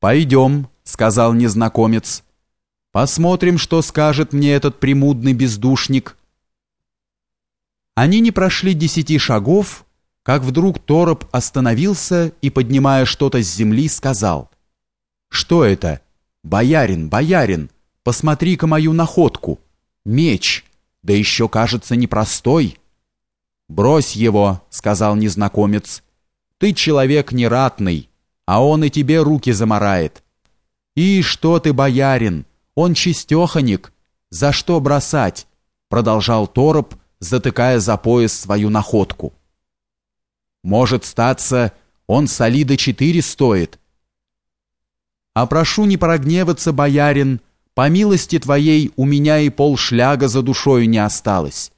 «Пойдем», — сказал незнакомец. «Посмотрим, что скажет мне этот премудный бездушник». Они не прошли десяти шагов, как вдруг Тороп остановился и, поднимая что-то с земли, сказал. «Что это? Боярин, боярин, посмотри-ка мою находку. Меч, да еще, кажется, непростой». «Брось его», — сказал незнакомец. «Ты человек нератный, а он и тебе руки замарает. И что ты, боярин, он чистеханик, за что бросать? Продолжал Тороп, затыкая за пояс свою находку. Может статься, он солида четыре стоит. А прошу не прогневаться, боярин, по милости твоей у меня и полшляга за душою не осталось.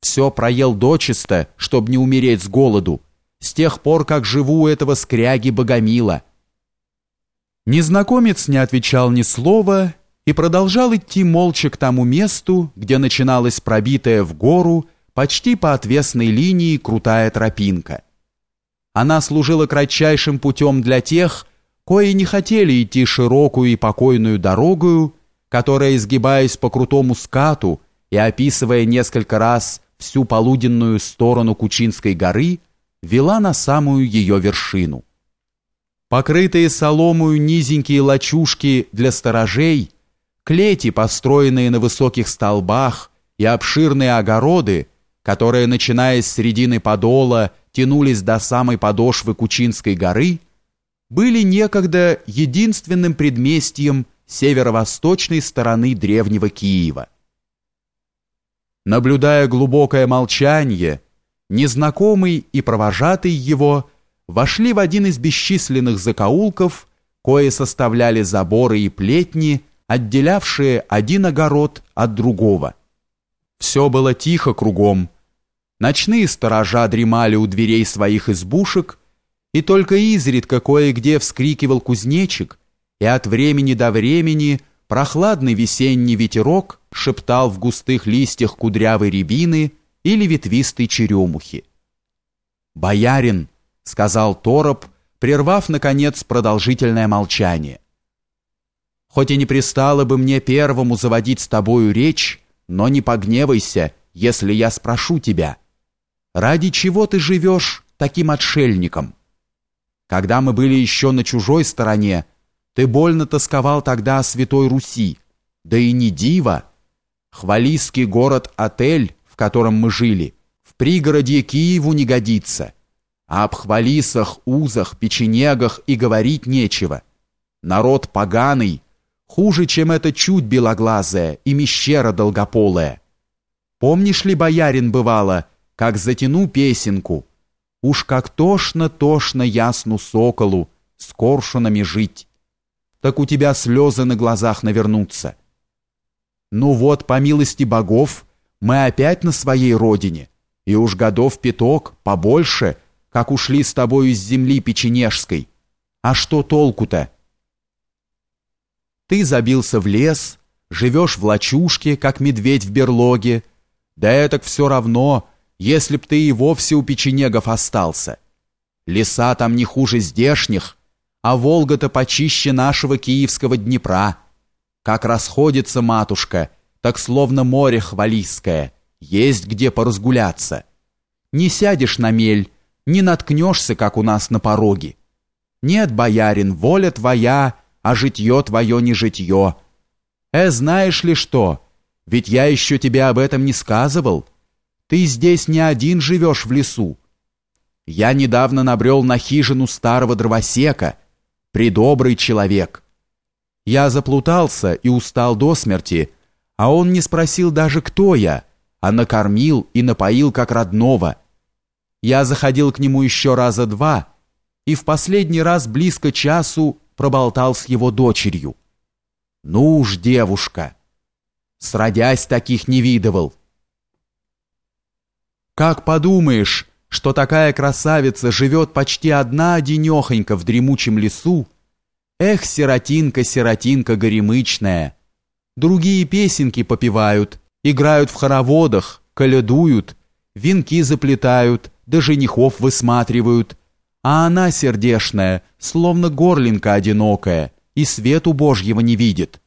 Все проел дочисто, чтоб не умереть с голоду, с тех пор, как живу этого скряги Богомила. Незнакомец не отвечал ни слова и продолжал идти молча к тому месту, где начиналась пробитая в гору почти по отвесной линии крутая тропинка. Она служила кратчайшим путем для тех, кои не хотели идти широкую и покойную дорогою, которая, изгибаясь по крутому скату и описывая несколько раз всю полуденную сторону Кучинской горы, вела на самую ее вершину. Покрытые соломою низенькие лачушки для сторожей, клети, построенные на высоких столбах, и обширные огороды, которые, начиная с середины подола, тянулись до самой подошвы Кучинской горы, были некогда единственным предместьем северо-восточной стороны древнего Киева. Наблюдая глубокое молчание, незнакомый и провожатый его вошли в один из бесчисленных закоулков, кое составляли заборы и плетни, отделявшие один огород от другого. Все было тихо кругом. Ночные сторожа дремали у дверей своих избушек, и только изредка кое-где вскрикивал кузнечик, и от времени до времени прохладный весенний ветерок шептал в густых листьях кудрявой рябины или ветвистой черемухи. «Боярин!» — сказал Тороп, прервав, наконец, продолжительное молчание. «Хоть и не пристало бы мне первому заводить с тобою речь, но не погневайся, если я спрошу тебя. Ради чего ты живешь таким отшельником? Когда мы были еще на чужой стороне, ты больно тосковал тогда о Святой Руси, да и не диво. Хвалийский город-отель, в котором мы жили, в пригороде Киеву не годится. А об хвалисах, узах, печенегах и говорить нечего. Народ поганый, хуже, чем эта чуть белоглазая и мещера долгополая. Помнишь ли, боярин, бывало, как затяну песенку? Уж как тошно-тошно ясну соколу с коршунами жить. Так у тебя слезы на глазах навернутся. Ну вот, по милости богов, мы опять на своей родине, и уж годов пяток, побольше, как ушли с тобой из земли печенежской. А что толку-то? Ты забился в лес, живешь в лачушке, как медведь в берлоге. Да это все равно, если б ты и вовсе у печенегов остался. Леса там не хуже здешних, а Волга-то почище нашего киевского Днепра. Как расходится матушка, так словно море хвалийское, есть где поразгуляться. Не сядешь на мель, не наткнешься, как у нас на пороге. Нет, боярин, воля твоя, а житье твое не житье. Э, знаешь ли что? Ведь я еще тебе об этом не сказывал. Ты здесь не один живешь в лесу. Я недавно набрел на хижину старого дровосека, придобрый человек. Я заплутался и устал до смерти, а он не спросил даже, кто я, а накормил и напоил как родного. Я заходил к нему еще раза два, и в последний раз близко часу проболтал с его дочерью. Ну уж, девушка, сродясь таких не видывал. Как подумаешь, что такая красавица живет почти одна одинехонька в дремучем лесу, эх, сиротинка, сиротинка горемычная, Другие песенки попевают, играют в хороводах, колядуют, венки заплетают, да женихов высматривают. А она сердешная, словно горлинка одинокая, и свету Божьего не видит.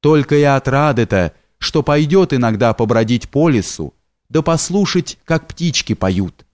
Только и отрады-то, что пойдет иногда побродить по лесу, да послушать, как птички поют.